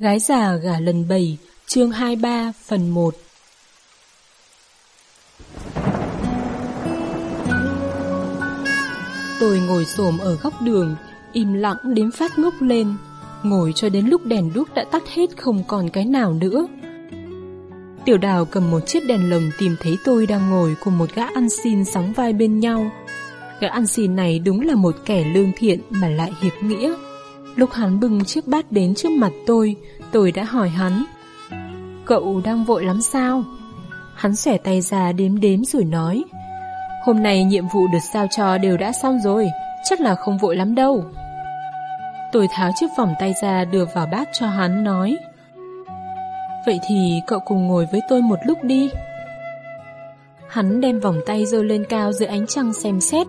Gái già gả lần 7, chương 23, phần 1 Tôi ngồi xổm ở góc đường, im lặng đến phát ngốc lên, ngồi cho đến lúc đèn đuốc đã tắt hết không còn cái nào nữa. Tiểu đào cầm một chiếc đèn lồng tìm thấy tôi đang ngồi cùng một gã ăn xin sóng vai bên nhau. Gã ăn xin này đúng là một kẻ lương thiện mà lại hiệp nghĩa. Lúc hắn bưng chiếc bát đến trước mặt tôi, tôi đã hỏi hắn. Cậu đang vội lắm sao? Hắn xẻ tay ra đếm đếm rồi nói. Hôm nay nhiệm vụ được sao cho đều đã xong rồi, chắc là không vội lắm đâu. Tôi tháo chiếc vòng tay ra đưa vào bát cho hắn nói. Vậy thì cậu cùng ngồi với tôi một lúc đi. Hắn đem vòng tay giơ lên cao dưới ánh trăng xem xét,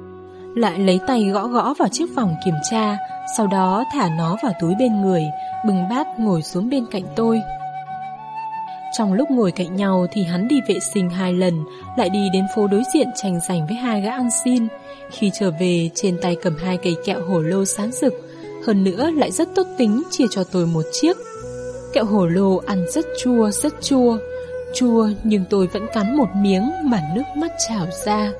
lại lấy tay gõ gõ vào chiếc vòng kiểm tra, sau đó thả nó vào túi bên người, bừng bát ngồi xuống bên cạnh tôi. Trong lúc ngồi cạnh nhau thì hắn đi vệ sinh hai lần, lại đi đến phố đối diện tranh giành với hai gã ăn xin. Khi trở về, trên tay cầm hai cây kẹo hổ lô sáng rực, hơn nữa lại rất tốt tính chia cho tôi một chiếc. Kẹo hổ lô ăn rất chua, rất chua. Chua nhưng tôi vẫn cắn một miếng mà nước mắt trào ra.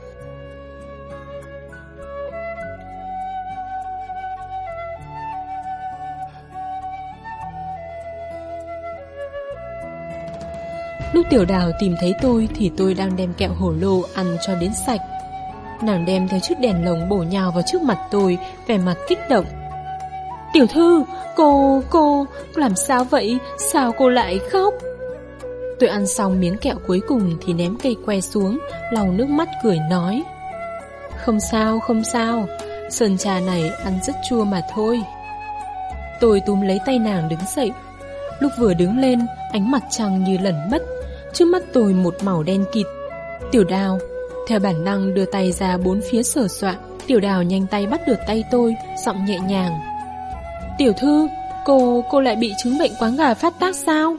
Tiểu đào tìm thấy tôi thì tôi đang đem kẹo hổ lô ăn cho đến sạch. Nàng đem theo chiếc đèn lồng bổ nhào vào trước mặt tôi, vẻ mặt kích động. Tiểu thư, cô, cô, làm sao vậy? Sao cô lại khóc? Tôi ăn xong miếng kẹo cuối cùng thì ném cây que xuống, lau nước mắt cười nói. Không sao, không sao, sơn trà này ăn rất chua mà thôi. Tôi túm lấy tay nàng đứng dậy. Lúc vừa đứng lên, ánh mặt trăng như lẩn mất. Trước mắt tôi một màu đen kịt. Tiểu đào, theo bản năng đưa tay ra bốn phía sờ soạn. Tiểu đào nhanh tay bắt được tay tôi, giọng nhẹ nhàng. Tiểu thư, cô, cô lại bị chứng bệnh quáng gà phát tác sao?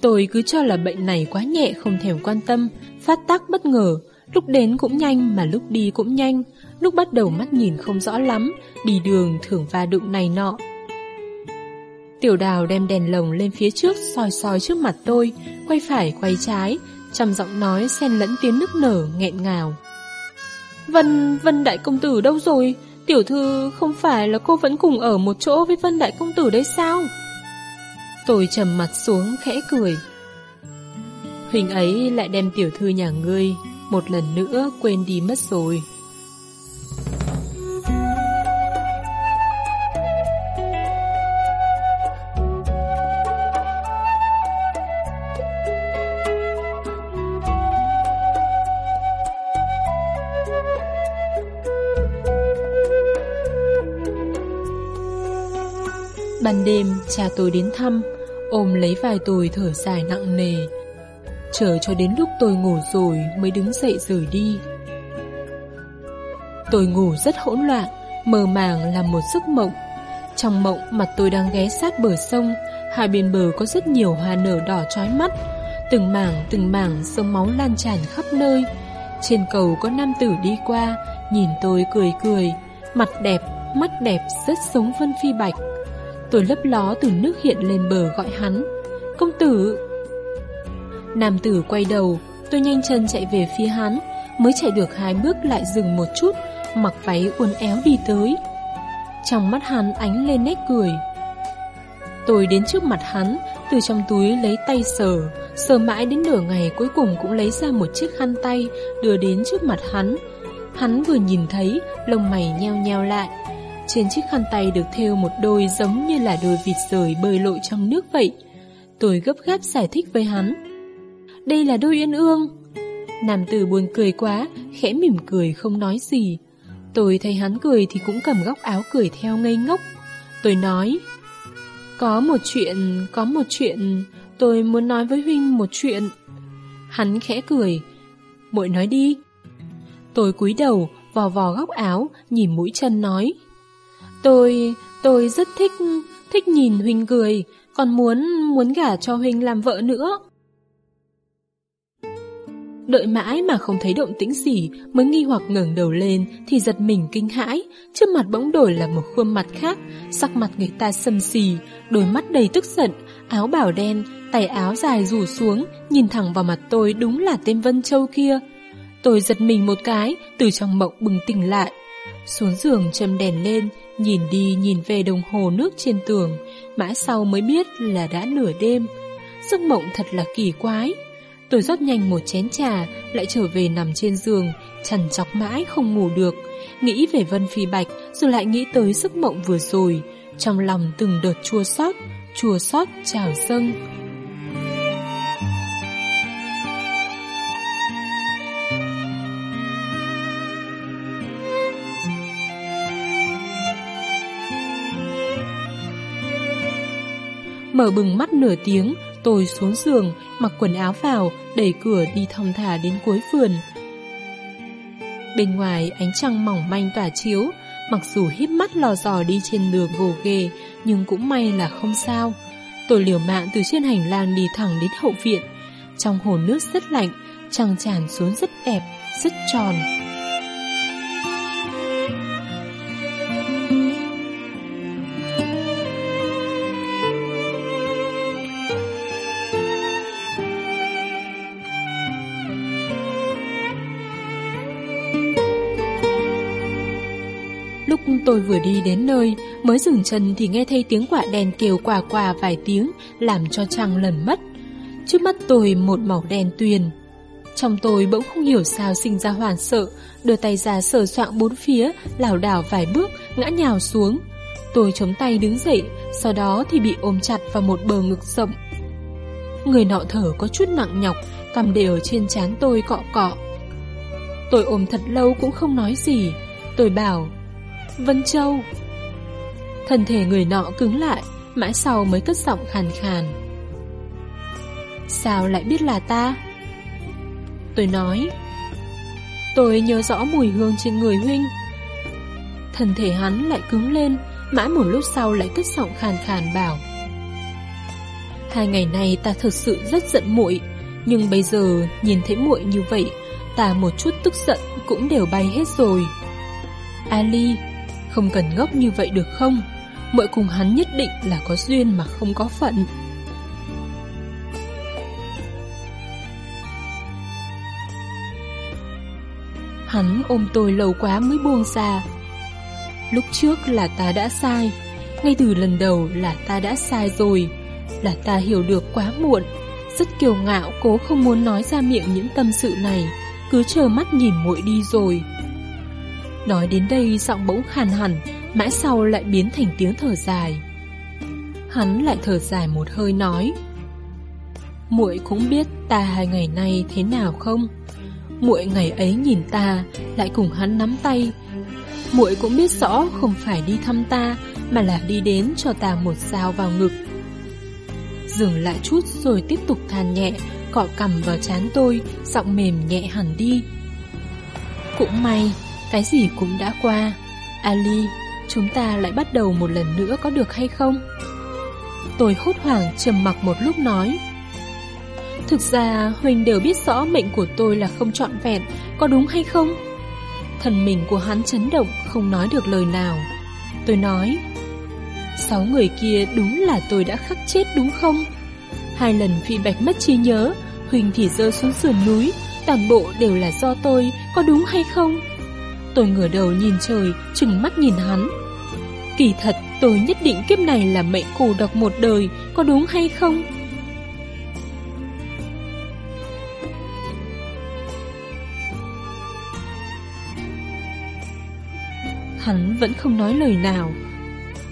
Tôi cứ cho là bệnh này quá nhẹ không thèm quan tâm, phát tác bất ngờ, lúc đến cũng nhanh mà lúc đi cũng nhanh, lúc bắt đầu mắt nhìn không rõ lắm, đi đường thường va đụng này nọ. Tiểu đào đem đèn lồng lên phía trước soi soi trước mặt tôi, quay phải quay trái, trầm giọng nói xen lẫn tiếng nức nở nghẹn ngào. Vân, Vân Đại Công Tử đâu rồi? Tiểu thư không phải là cô vẫn cùng ở một chỗ với Vân Đại Công Tử đấy sao? Tôi trầm mặt xuống khẽ cười. Hình ấy lại đem tiểu thư nhà ngươi một lần nữa quên đi mất rồi. Ban đêm, cha tôi đến thăm, ôm lấy vài tôi thở dài nặng nề. Chờ cho đến lúc tôi ngủ rồi mới đứng dậy rời đi. Tôi ngủ rất hỗn loạn, mơ màng là một giấc mộng. Trong mộng mặt tôi đang ghé sát bờ sông, hai bên bờ có rất nhiều hoa nở đỏ chói mắt. Từng mảng từng mảng sông máu lan tràn khắp nơi. Trên cầu có nam tử đi qua, nhìn tôi cười cười, mặt đẹp, mắt đẹp rất giống Vân Phi Bạch. Tôi lấp ló từ nước hiện lên bờ gọi hắn. Công tử! Nam tử quay đầu, Tôi nhanh chân chạy về phía hắn, Mới chạy được hai bước lại dừng một chút, Mặc váy uốn éo đi tới. Trong mắt hắn ánh lên nét cười. Tôi đến trước mặt hắn, Từ trong túi lấy tay sờ Sờ mãi đến nửa ngày cuối cùng cũng lấy ra một chiếc khăn tay Đưa đến trước mặt hắn. Hắn vừa nhìn thấy, Lông mày nheo nheo lại trên chiếc khăn tay được thêu một đôi giống như là đôi vịt rời bơi lội trong nước vậy. Tôi gấp gáp giải thích với hắn. Đây là đôi uyên ương. Nam tử buồn cười quá, khẽ mỉm cười không nói gì. Tôi thấy hắn cười thì cũng cầm góc áo cười theo ngây ngốc. Tôi nói, có một chuyện, có một chuyện, tôi muốn nói với Huynh một chuyện. Hắn khẽ cười, muội nói đi. Tôi cúi đầu, vò vò góc áo, nhìn mũi chân nói. Tôi, tôi rất thích, thích nhìn Huynh cười, còn muốn, muốn gả cho Huynh làm vợ nữa. Đợi mãi mà không thấy động tĩnh gì mới nghi hoặc ngẩng đầu lên thì giật mình kinh hãi. Trước mặt bỗng đổi là một khuôn mặt khác, sắc mặt người ta sầm xì, đôi mắt đầy tức giận, áo bảo đen, tay áo dài rủ xuống, nhìn thẳng vào mặt tôi đúng là tên Vân Châu kia. Tôi giật mình một cái, từ trong mộng bừng tỉnh lại. Xuống giường châm đèn lên, nhìn đi nhìn về đồng hồ nước trên tường, mãi sau mới biết là đã nửa đêm. Giấc mộng thật là kỳ quái. Tôi rót nhanh một chén trà, lại trở về nằm trên giường, chằn chọc mãi không ngủ được. Nghĩ về Vân Phi Bạch, rồi lại nghĩ tới giấc mộng vừa rồi. Trong lòng từng đợt chua xót, chua xót trào dâng. Mở bừng mắt nửa tiếng, tôi xuống giường, mặc quần áo vào, đẩy cửa đi thong thả đến cuối vườn. Bên ngoài ánh trăng mỏng manh tỏa chiếu, mặc dù híp mắt lò dò đi trên đường gồ ghề, nhưng cũng may là không sao. Tôi liều mạng từ trên hành lang đi thẳng đến hậu viện. Trong hồ nước rất lạnh, trăng tràn xuống rất đẹp, rất tròn. Tôi vừa đi đến nơi, mới dừng chân thì nghe thấy tiếng quả đèn kêu quả quả vài tiếng, làm cho trăng lần mất. Trước mắt tôi một màu đen tuyền. Trong tôi bỗng không hiểu sao sinh ra hoàn sợ, đưa tay ra sờ soạng bốn phía, lảo đảo vài bước, ngã nhào xuống. Tôi chống tay đứng dậy, sau đó thì bị ôm chặt vào một bờ ngực rộng. Người nọ thở có chút nặng nhọc, cầm đều trên trán tôi cọ cọ. Tôi ôm thật lâu cũng không nói gì. Tôi bảo, Vân Châu. Thân thể người nọ cứng lại, mãi sau mới cất giọng khàn khàn. Sao lại biết là ta? Tôi nói, tôi nhớ rõ mùi hương trên người huynh. Thân thể hắn lại cứng lên, mãi một lúc sau lại cất giọng khàn khàn bảo. Hai ngày nay ta thực sự rất giận muội, nhưng bây giờ nhìn thấy muội như vậy, ta một chút tức giận cũng đều bay hết rồi. Ali, không cần ngốc như vậy được không? Mội cùng hắn nhất định là có duyên mà không có phận. Hắn ôm tôi lâu quá mới buông ra. Lúc trước là ta đã sai, ngay từ lần đầu là ta đã sai rồi, là ta hiểu được quá muộn, rất kiêu ngạo cố không muốn nói ra miệng những tâm sự này, cứ chờ mắt nhìn muội đi rồi. Nói đến đây giọng bỗng khàn hẳn, mãi sau lại biến thành tiếng thở dài. Hắn lại thở dài một hơi nói muội cũng biết ta hai ngày nay thế nào không? Muội ngày ấy nhìn ta, lại cùng hắn nắm tay. Muội cũng biết rõ không phải đi thăm ta, mà là đi đến cho ta một dao vào ngực. Dừng lại chút rồi tiếp tục than nhẹ, cọ cầm vào chán tôi, giọng mềm nhẹ hẳn đi. Cũng may, cái gì cũng đã qua. Ali, chúng ta lại bắt đầu một lần nữa có được hay không? Tôi hốt hoảng trầm mặc một lúc nói. Thực ra Huỳnh đều biết rõ mệnh của tôi là không trọn vẹn, có đúng hay không? Thần mình của hắn chấn động, không nói được lời nào. Tôi nói, sáu người kia đúng là tôi đã khắc chết đúng không? Hai lần phi bạch mất trí nhớ, Huỳnh thì rơi xuống sườn núi, toàn bộ đều là do tôi, có đúng hay không? Tôi ngửa đầu nhìn trời, chừng mắt nhìn hắn. Kỳ thật, tôi nhất định kiếp này là mệnh cô độc một đời, có đúng hay không? Hắn vẫn không nói lời nào.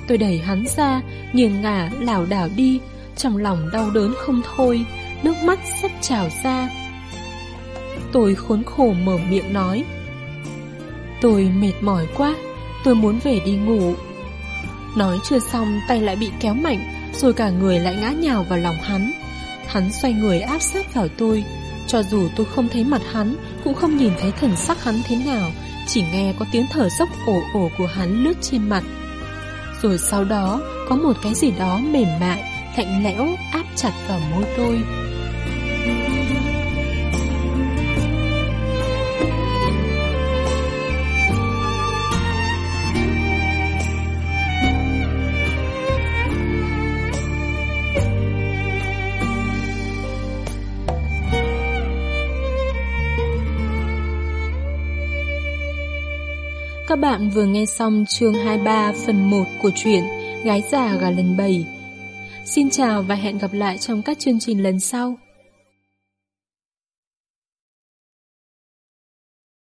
Tôi đẩy hắn ra, nghiêng ngả lảo đảo đi, trong lòng đau đớn không thôi, nước mắt sắp trào ra. Tôi khốn khổ mở miệng nói. Tôi mệt mỏi quá, tôi muốn về đi ngủ. Nói chưa xong tay lại bị kéo mạnh, rồi cả người lại ngã nhào vào lòng hắn. Hắn xoay người áp sát vào tôi, cho dù tôi không thấy mặt hắn, cũng không nhìn thấy thần sắc hắn thế nào, chỉ nghe có tiếng thở dốc ổ ổ của hắn lướt trên mặt. Rồi sau đó, có một cái gì đó mềm mại, lạnh lẽo áp chặt vào môi tôi. Các bạn vừa nghe xong chương 23 phần 1 của truyện Gái già gà lần 7. Xin chào và hẹn gặp lại trong các chương trình lần sau.